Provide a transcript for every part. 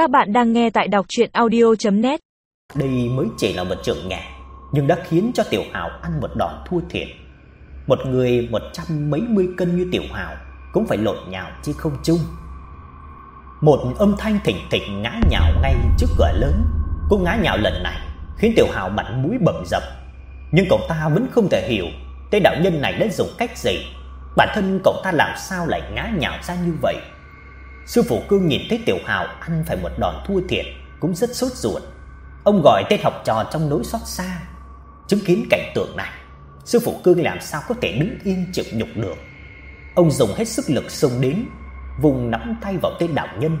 Các bạn đang nghe tại đọc audio net Đây mới chỉ là một trường nhẹ, nhưng đã khiến cho Tiểu Hào ăn một đòn thua thiệt. Một người một trăm mấy mươi cân như Tiểu Hào cũng phải lộn nhào chứ không chung. Một âm thanh thỉnh thịch ngã nhào ngay trước cửa lớn. Cô ngã nhào lần này khiến Tiểu Hào mặt mũi bầm dập. Nhưng cậu ta vẫn không thể hiểu tên đạo nhân này đã dùng cách gì. Bản thân cậu ta làm sao lại ngã nhào ra như vậy? Sư phụ Cương nhìn thấy Tiểu Hào ăn phải một đòn thua thiệt cũng rất sốt ruột. Ông gọi tên học trò trong nỗi xót xa. Chứng kiến cảnh tượng này, sư phụ Cương làm sao có thể đứng yên chịu nhục được. Ông dùng hết sức lực xông đến, vùng nắm tay vào tên đạo nhân.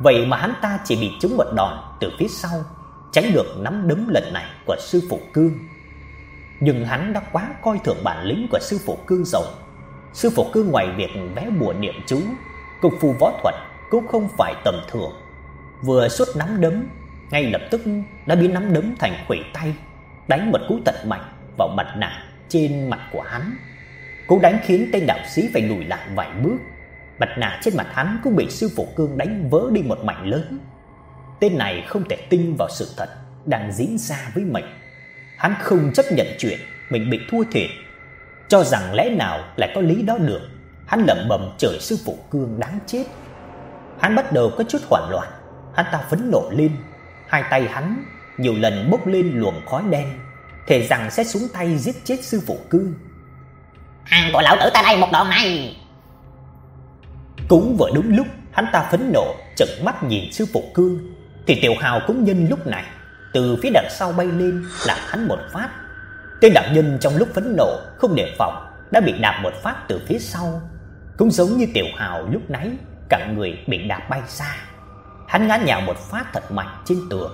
Vậy mà hắn ta chỉ bị trúng một đòn từ phía sau, tránh được nắm đấm lần này của sư phụ Cương. Nhưng hắn đã quá coi thường bản lĩnh của sư phụ Cương rồi. Sư phụ Cương ngoài việc vẽ bùa niệm chú, công phu võ thuật cũng không phải tầm thường. Vừa xuất nắm đấm, ngay lập tức đã biến nắm đấm thành khuỷu tay, đánh một cú thật mạnh vào mặt nạ trên mặt của hắn. Cú đánh khiến tên đạo sĩ phải lùi lại vài bước. Mặt nạ trên mặt hắn cũng bị sư phụ Cương đánh vỡ đi một mảnh lớn. Tên này không thể tin vào sự thật đang diễn ra với mình. Hắn không chấp nhận chuyện mình bị thua thiệt, cho rằng lẽ nào lại có lý đó được. Hắn lẩm bẩm chửi sư phụ Cương đáng chết. Hắn bắt đầu có chút hoảng loạn, hắn ta phẫn nộ lên, hai tay hắn nhiều lần bốc lên luồng khói đen, thề rằng sẽ xuống tay giết chết sư phụ Cương. Ăn của lão tử ta đây một đòn này. Cũng vừa đúng lúc hắn ta phẫn nộ trợn mắt nhìn sư phụ Cương, thì Tiểu Hào cũng nhân lúc này từ phía đằng sau bay lên làm hắn một phát. Tên đạo nhân trong lúc phẫn nộ không đề phòng đã bị đạp một phát từ phía sau, cũng giống như Tiểu Hào lúc nãy, cả người bị đạp bay xa. Hắn ngã nhào một phát thật mạnh trên tường,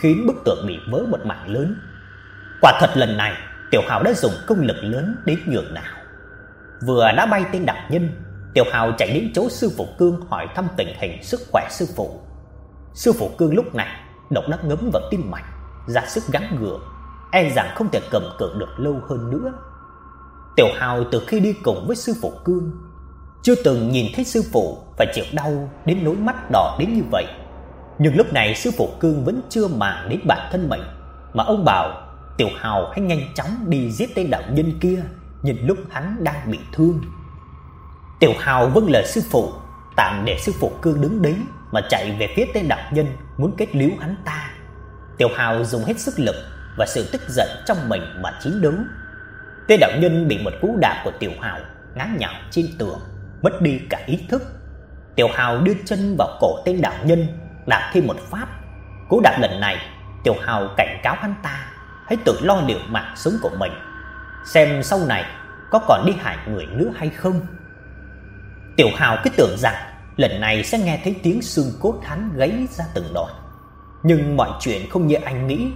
khiến bức tường bị vỡ một mảng lớn. Quả thật lần này, Tiểu Hào đã dùng công lực lớn đến nhường nào. Vừa đã bay tên đạo nhân, Tiểu Hào chạy đến chỗ sư phụ Cương hỏi thăm tình hình sức khỏe sư phụ. Sư phụ Cương lúc này độc đã ngấm vào tim mạch, ra sức gắng gượng, e rằng không thể cầm cự được lâu hơn nữa. Tiểu Hào từ khi đi cùng với sư phụ Cương, chưa từng nhìn thấy sư phụ phải chịu đau đến nỗi mắt đỏ đến như vậy. Nhưng lúc này sư phụ Cương vẫn chưa màng đến bản thân mình, mà ông bảo Tiểu Hào hãy nhanh chóng đi giết tên đạo nhân kia, nhìn lúc hắn đang bị thương. Tiểu Hào vâng lời sư phụ, tạm để sư phụ Cương đứng đấy mà chạy về phía tên đạo nhân muốn kết liễu hắn ta. Tiểu Hào dùng hết sức lực và sự tức giận trong mình mà chiến đấu. Tên đạo nhân bị một cú đạp của Tiểu Hào ngã nhào trên tường, mất đi cả ý thức. Tiểu Hào đưa chân vào cổ tên đạo nhân, đạp thêm một phát. Cú đạp lần này, Tiểu Hào cảnh cáo hắn ta hãy tự lo liệu mạng sống của mình, xem sau này có còn đi hại người nữa hay không. Tiểu Hào cứ tưởng rằng lần này sẽ nghe thấy tiếng xương cốt hắn gãy ra từng đoạn. Nhưng mọi chuyện không như anh nghĩ.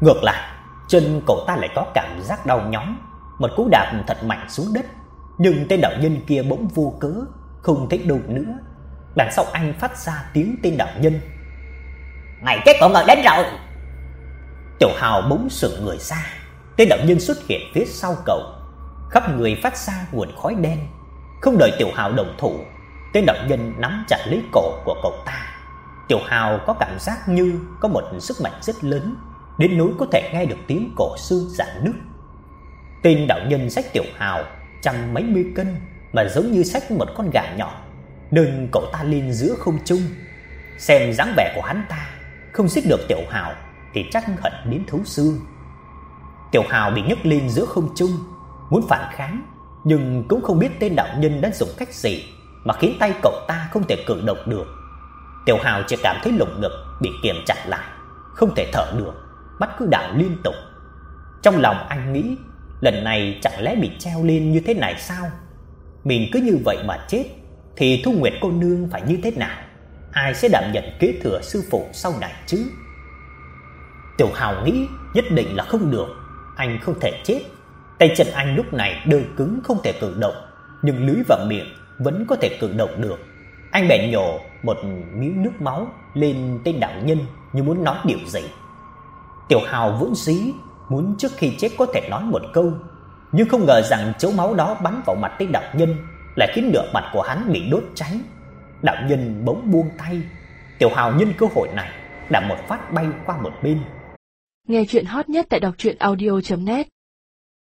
Ngược lại, chân cậu ta lại có cảm giác đau nhói, một cú đạp thật mạnh xuống đất, nhưng tên đạo nhân kia bỗng vô cớ không thấy đâu nữa. Đằng sau anh phát ra tiếng tên đạo nhân. Ngày chết của người đến rồi. Tiểu Hào bỗng sững người ra, tên đạo nhân xuất hiện phía sau cậu, khắp người phát ra nguồn khói đen. Không đợi Tiểu Hào đồng thủ, tên đạo nhân nắm chặt lấy cổ của cậu ta. Tiểu Hào có cảm giác như có một sức mạnh rất lớn, đến nỗi có thể nghe được tiếng cổ xương rạn nứt. Tên đạo nhân xách Tiểu Hào chẳng mấy mươi cân mà giống như xách một con gà nhỏ, nâng cậu ta lên giữa không trung. Xem dáng vẻ của hắn ta, không xích được Tiểu Hào thì chắc hận đến thấu xương. Tiểu Hào bị nhấc lên giữa không trung, muốn phản kháng, nhưng cũng không biết tên đạo nhân đã dùng cách gì mà khiến tay cậu ta không thể cử động được. Tiểu Hào chỉ cảm thấy lồng ngực bị kiềm chặt lại, không thể thở được, mắt cứ đảo liên tục. Trong lòng anh nghĩ, lần này chẳng lẽ bị treo lên như thế này sao? Mình cứ như vậy mà chết thì Thu Nguyệt cô nương phải như thế nào? Ai sẽ đảm nhận kế thừa sư phụ sau này chứ? Tiểu Hào nghĩ nhất định là không được, anh không thể chết. Tay chân anh lúc này đơ cứng không thể cử động, nhưng lưỡi và miệng vẫn có thể cử động được. Anh bèn nhổ một miếng nước máu lên tên đạo nhân như muốn nói điều gì. Tiểu Hào vốn dĩ muốn trước khi chết có thể nói một câu, nhưng không ngờ rằng chỗ máu đó bắn vào mặt tên đạo nhân lại khiến nửa mặt của hắn bị đốt cháy. Đạo nhân bỗng buông tay, Tiểu Hào nhân cơ hội này đã một phát bay qua một bên. Nghe chuyện hot nhất tại đọc truyện audio.net